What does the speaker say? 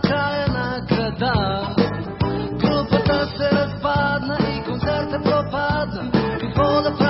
отчаяна се разпадна и концерта пропадна. Какво да правим?